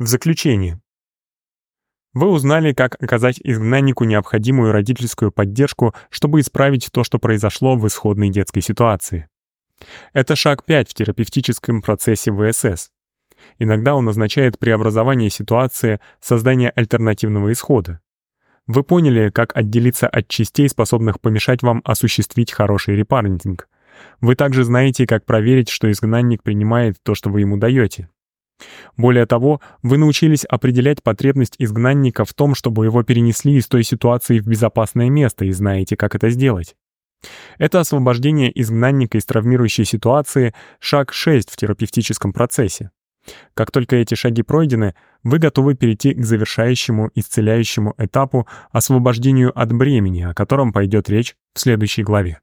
В заключение. Вы узнали, как оказать изгнаннику необходимую родительскую поддержку, чтобы исправить то, что произошло в исходной детской ситуации. Это шаг 5 в терапевтическом процессе ВСС. Иногда он означает преобразование ситуации, создание альтернативного исхода. Вы поняли, как отделиться от частей, способных помешать вам осуществить хороший репарентинг. Вы также знаете, как проверить, что изгнанник принимает то, что вы ему даете. Более того, вы научились определять потребность изгнанника в том, чтобы его перенесли из той ситуации в безопасное место и знаете, как это сделать. Это освобождение изгнанника из травмирующей ситуации — шаг 6 в терапевтическом процессе. Как только эти шаги пройдены, вы готовы перейти к завершающему исцеляющему этапу освобождению от бремени, о котором пойдет речь в следующей главе.